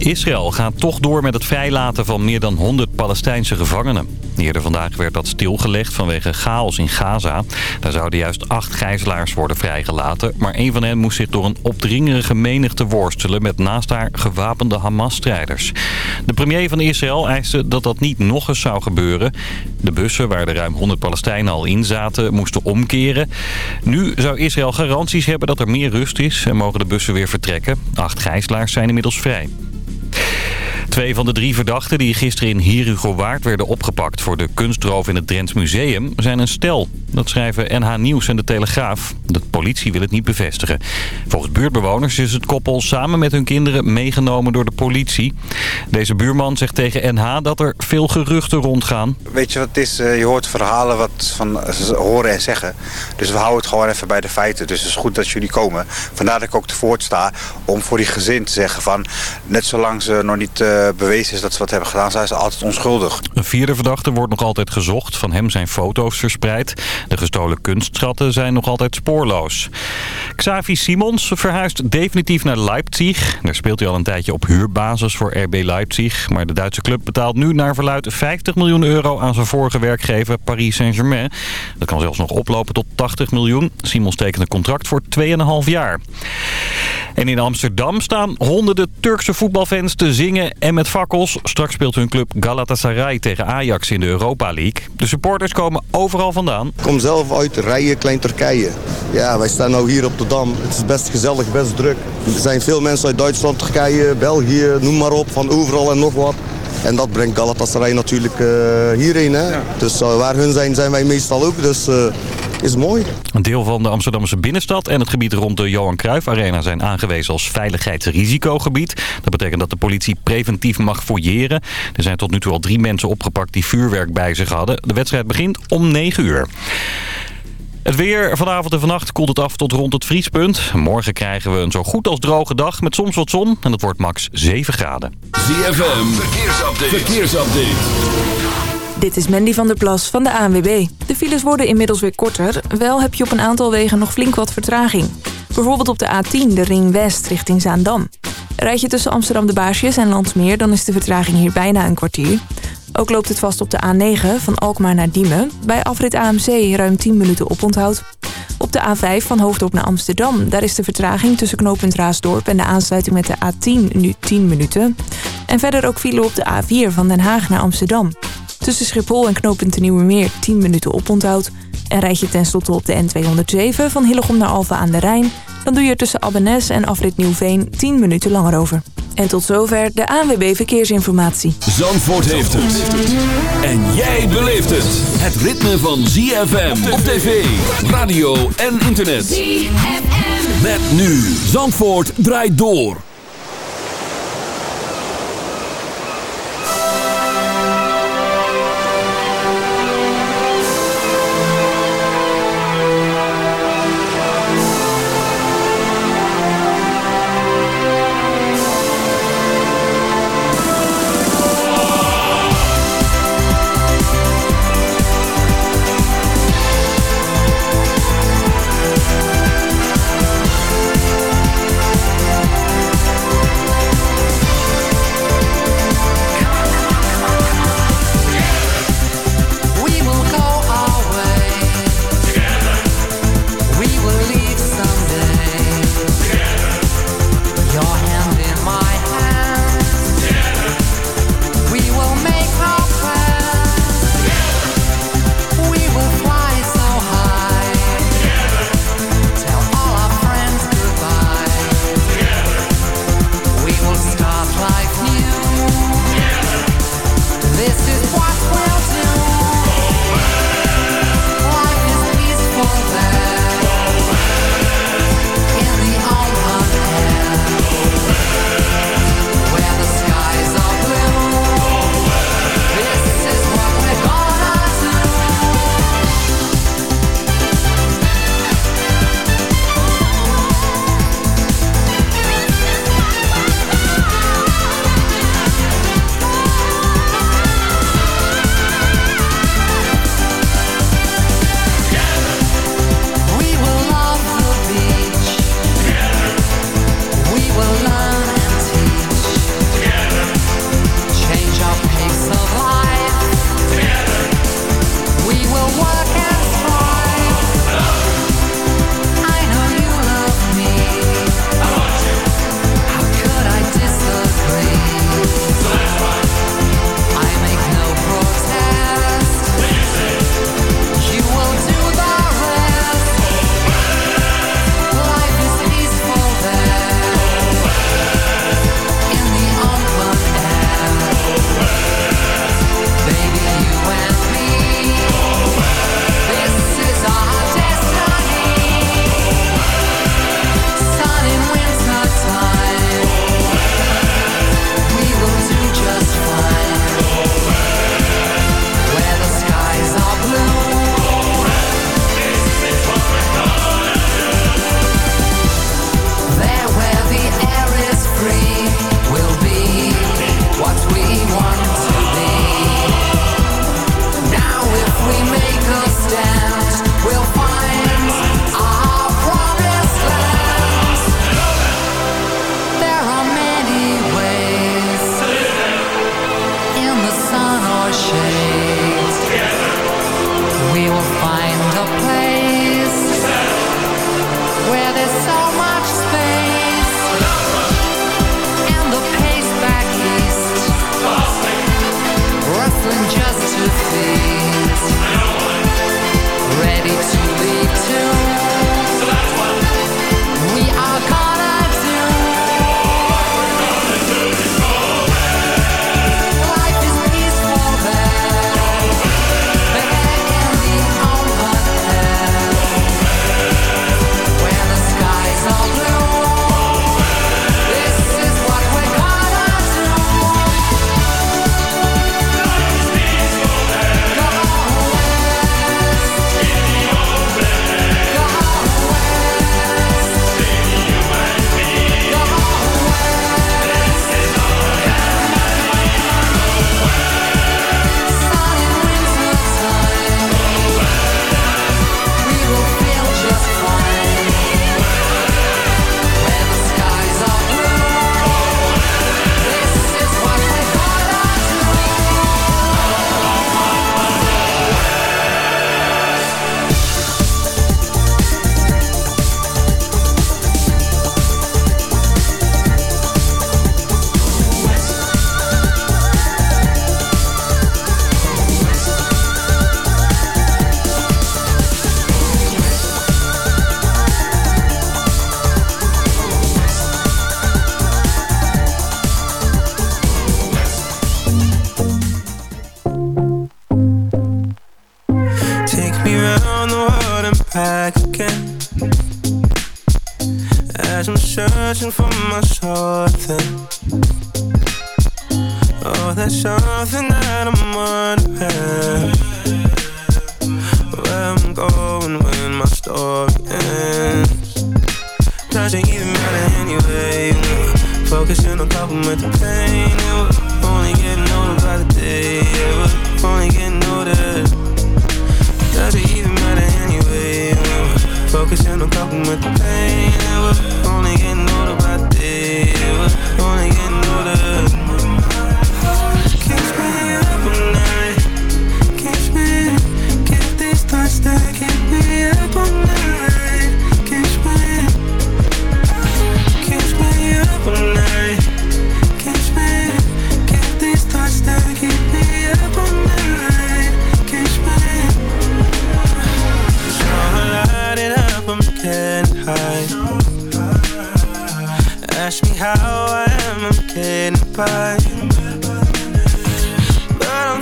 Israël gaat toch door met het vrijlaten van meer dan 100 Palestijnse gevangenen. Eerder vandaag werd dat stilgelegd vanwege chaos in Gaza. Daar zouden juist acht gijzelaars worden vrijgelaten. Maar een van hen moest zich door een opdringerige menigte worstelen... met naast haar gewapende Hamas-strijders. De premier van Israël eiste dat dat niet nog eens zou gebeuren. De bussen waar de ruim 100 Palestijnen al in zaten moesten omkeren. Nu zou Israël garanties hebben dat er meer rust is... en mogen de bussen weer vertrekken. Acht gijzelaars zijn inmiddels vrij. Twee van de drie verdachten die gisteren in Waard werden opgepakt voor de kunstroof in het Drents Museum zijn een stel. Dat schrijven NH Nieuws en De Telegraaf. De politie wil het niet bevestigen. Volgens buurtbewoners is het koppel samen met hun kinderen meegenomen door de politie. Deze buurman zegt tegen NH dat er veel geruchten rondgaan. Weet je wat het is? Eh, je hoort verhalen wat van horen en zeggen. Dus we houden het gewoon even bij de feiten. Dus het is goed dat jullie komen. Vandaar dat ik ook te voort sta om voor die gezin te zeggen van... net zolang ze nog niet uh, bewezen is dat ze wat hebben gedaan, zijn ze altijd onschuldig. Een vierde verdachte wordt nog altijd gezocht. Van hem zijn foto's verspreid. De gestolen kunstschatten zijn nog altijd spoorloos. Xavi Simons verhuist definitief naar Leipzig. Daar speelt hij al een tijdje op huurbasis voor RB Leipzig. Maar de Duitse club betaalt nu naar verluid 50 miljoen euro aan zijn vorige werkgever Paris Saint-Germain. Dat kan zelfs nog oplopen tot 80 miljoen. Simons tekent een contract voor 2,5 jaar. En in Amsterdam staan honderden Turkse voetbalfans te zingen en met fakkels. Straks speelt hun club Galatasaray tegen Ajax in de Europa League. De supporters komen overal vandaan kom zelf uit Rijen, Klein Turkije. Ja, wij staan nu hier op de Dam. Het is best gezellig, best druk. Er zijn veel mensen uit Duitsland, Turkije, België, noem maar op, van overal en nog wat. En dat brengt Galatasaray natuurlijk uh, hierheen. Hè? Dus uh, waar hun zijn, zijn wij meestal ook. Dus uh, is mooi. Een deel van de Amsterdamse binnenstad en het gebied rond de Johan Cruijff Arena zijn aangewezen als veiligheidsrisicogebied. Dat betekent dat de politie preventief mag fouilleren. Er zijn tot nu toe al drie mensen opgepakt die vuurwerk bij zich hadden. De wedstrijd begint om 9 uur. Het weer vanavond en vannacht koelt het af tot rond het vriespunt. Morgen krijgen we een zo goed als droge dag met soms wat zon. En het wordt max 7 graden. ZFM, verkeersupdate. verkeersupdate. Dit is Mandy van der Plas van de ANWB. De files worden inmiddels weer korter. Wel heb je op een aantal wegen nog flink wat vertraging. Bijvoorbeeld op de A10, de Ring West, richting Zaandam. Rijd je tussen Amsterdam de Baasjes en Landsmeer... dan is de vertraging hier bijna een kwartier. Ook loopt het vast op de A9 van Alkmaar naar Diemen. Bij afrit AMC ruim 10 minuten oponthoud. Op de A5 van Hoofddorp naar Amsterdam. Daar is de vertraging tussen knooppunt Raasdorp en de aansluiting met de A10 nu 10 minuten. En verder ook file op de A4 van Den Haag naar Amsterdam. Tussen Schiphol en knooppunt de Nieuwe Meer 10 minuten oponthoud. En rijd je tenslotte op de N207 van Hillegom naar Alfa aan de Rijn... dan doe je er tussen Abbenes en afrit Nieuwveen 10 minuten langer over. En tot zover de ANWB Verkeersinformatie. Zandvoort heeft het. En jij beleeft het. Het ritme van ZFM op tv, radio en internet. ZFM. Met nu. Zandvoort draait door.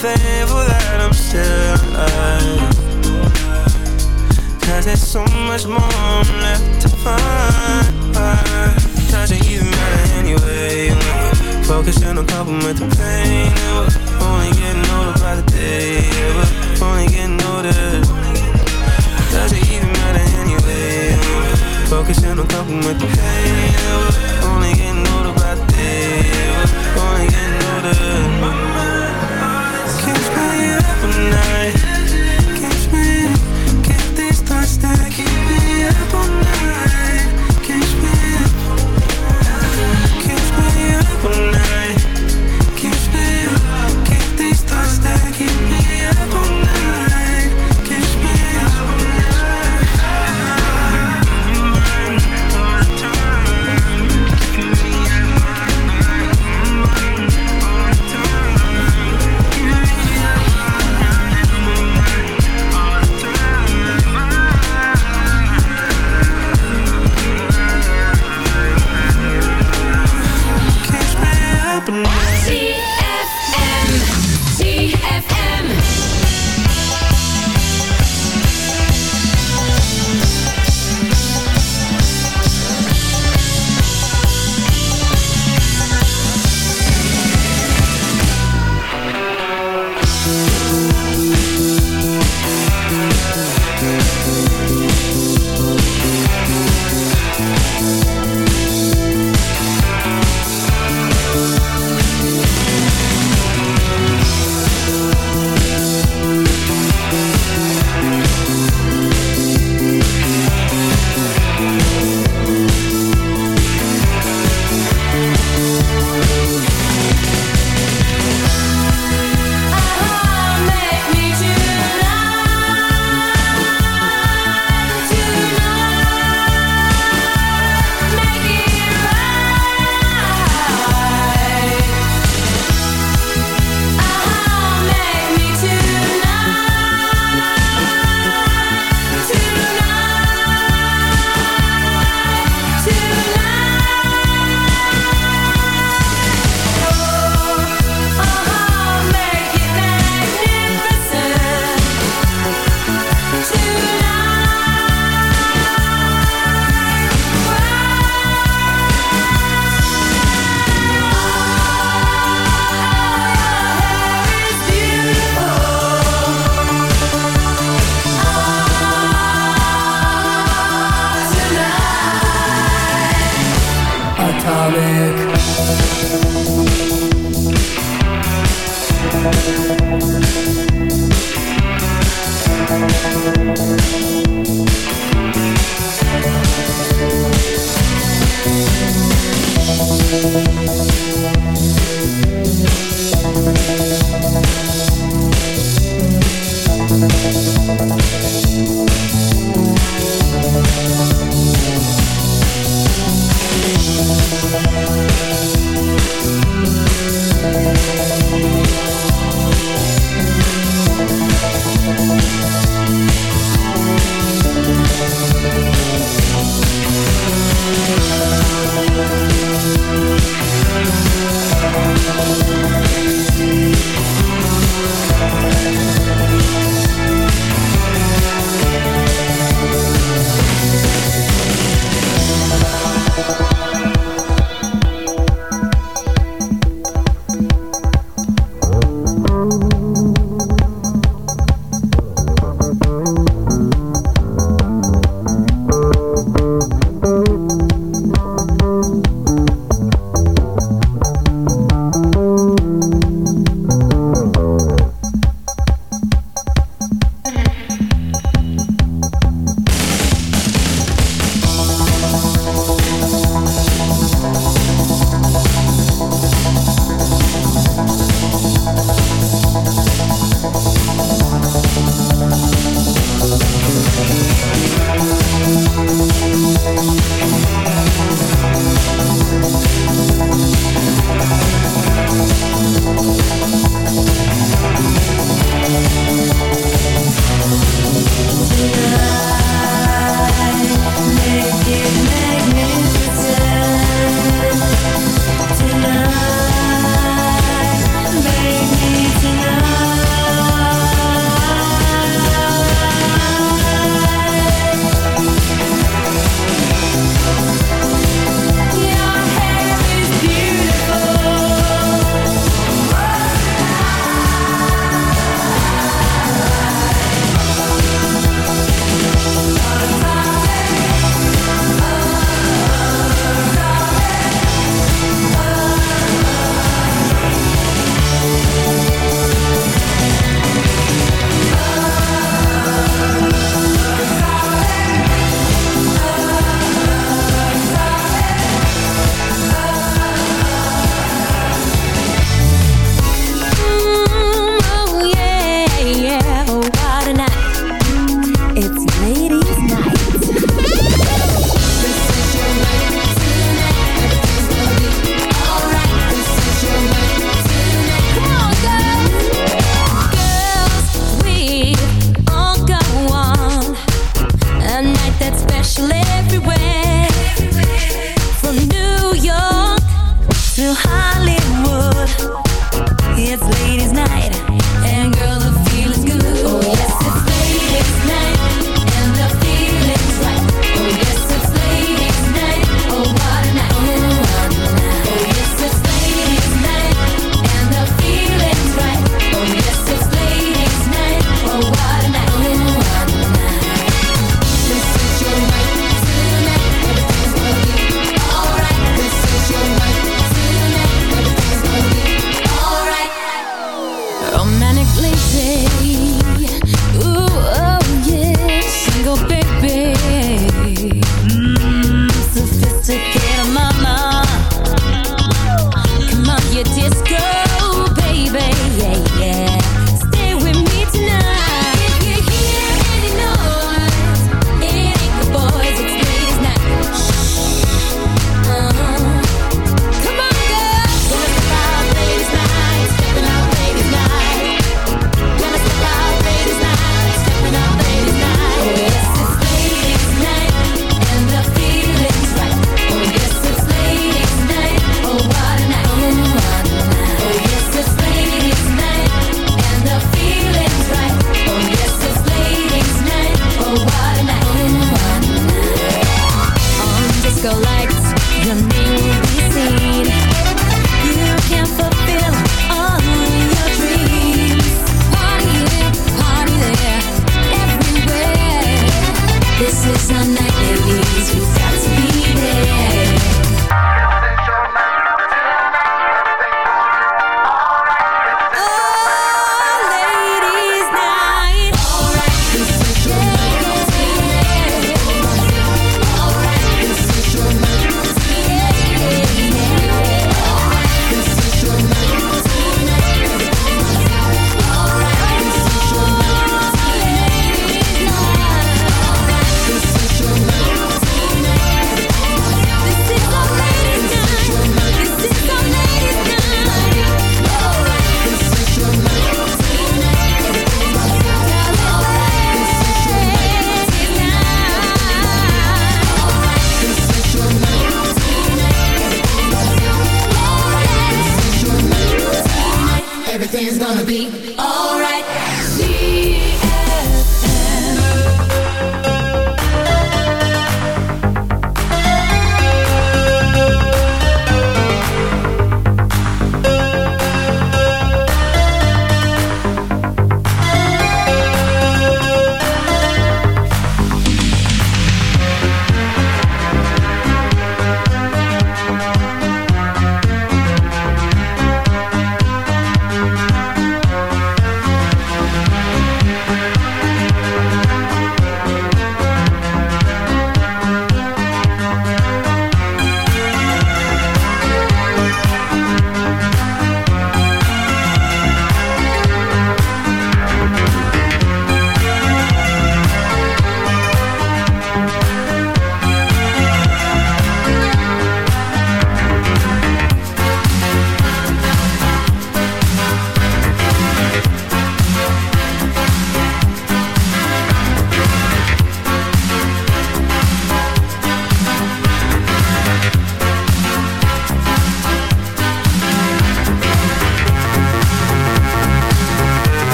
Thankful that I'm still alive. Cause there's so much more left to find. Doesn't even matter anyway. Focusing on coping with the pain Only getting older by the day. Only getting older. Doesn't even matter anyway. Focusing on coping with the pain Only getting older by the day. Only getting older tonight.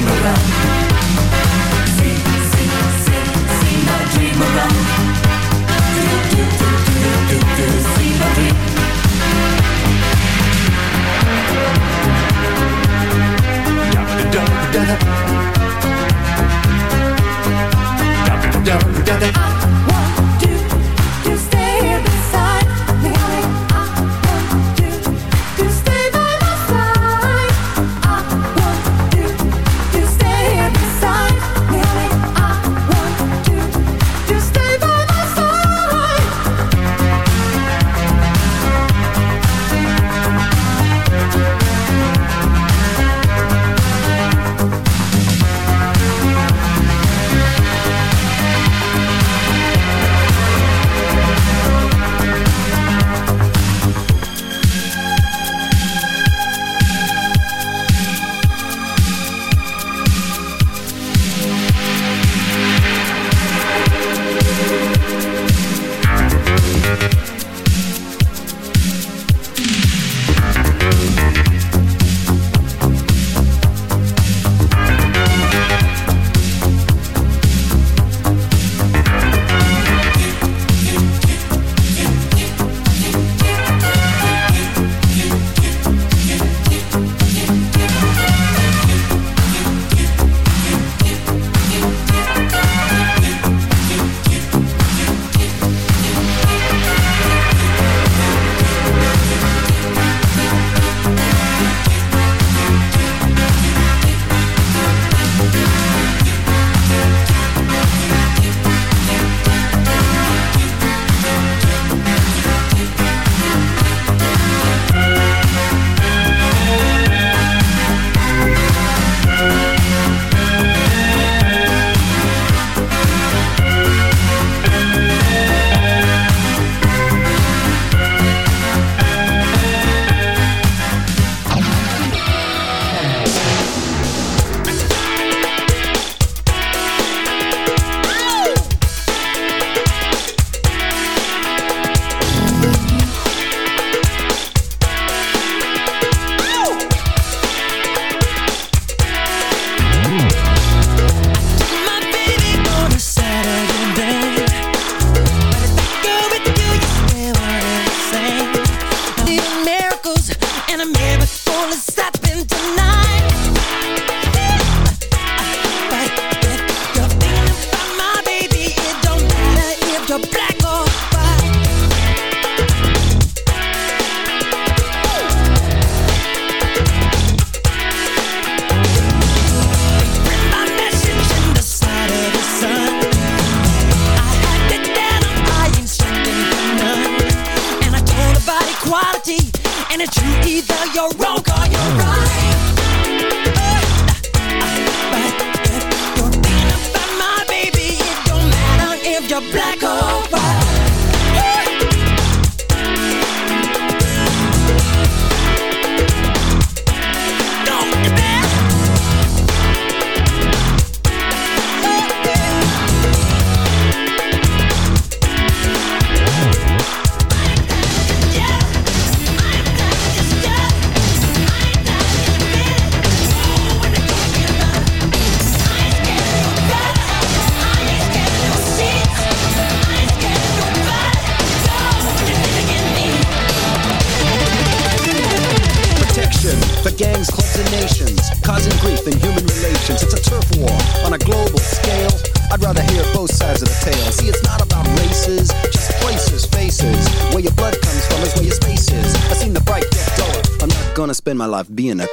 dream. See, see, see, see my dream around. Do, do, do, do, do, do, see my dream.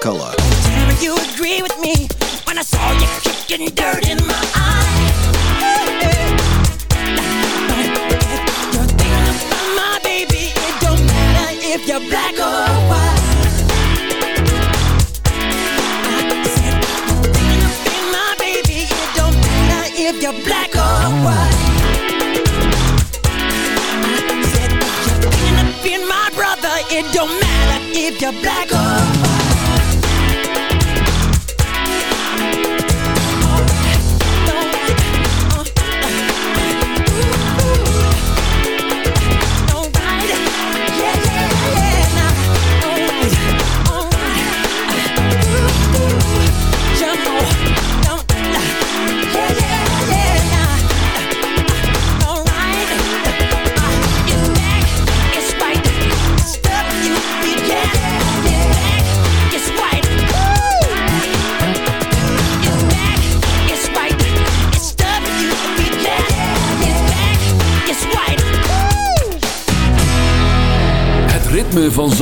зеркало.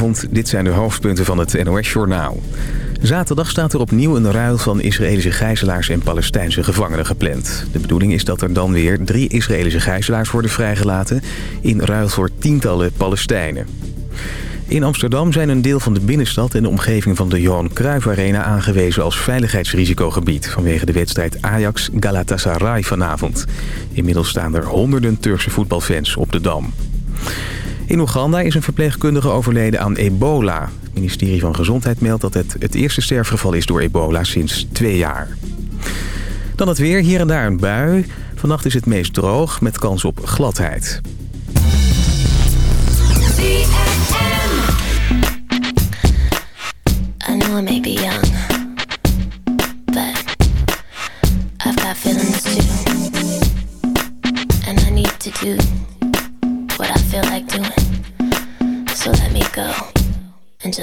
Goedenavond, dit zijn de hoofdpunten van het NOS-journaal. Zaterdag staat er opnieuw een ruil van Israëlische gijzelaars en Palestijnse gevangenen gepland. De bedoeling is dat er dan weer drie Israëlische gijzelaars worden vrijgelaten... in ruil voor tientallen Palestijnen. In Amsterdam zijn een deel van de binnenstad en de omgeving van de Johan Cruijff Arena aangewezen als veiligheidsrisicogebied vanwege de wedstrijd Ajax-Galatasaray vanavond. Inmiddels staan er honderden Turkse voetbalfans op de Dam. In Oeganda is een verpleegkundige overleden aan ebola. Het ministerie van Gezondheid meldt dat het het eerste sterfgeval is door ebola sinds twee jaar. Dan het weer, hier en daar een bui. Vannacht is het meest droog met kans op gladheid.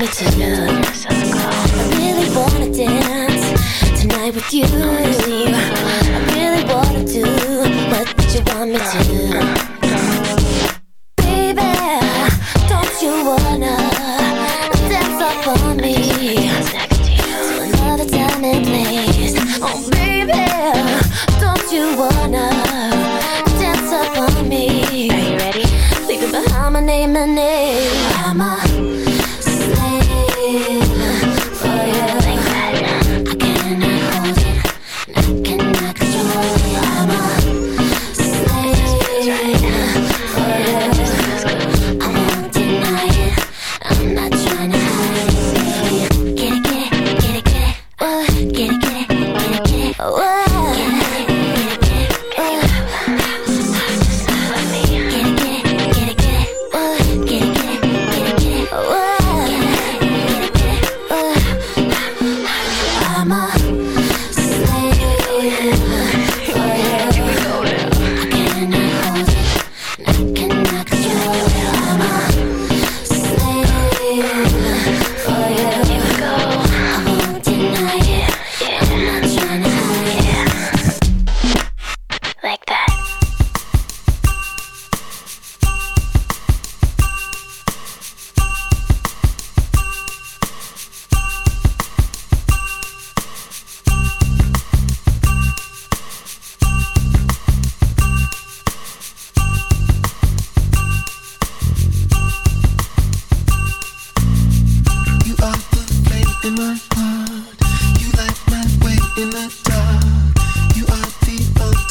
me to. I really wanna dance tonight with you.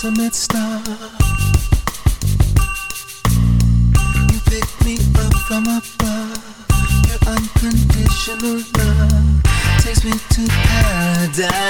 ultimate star. You pick me up from above. Your unconditional love takes me to paradise.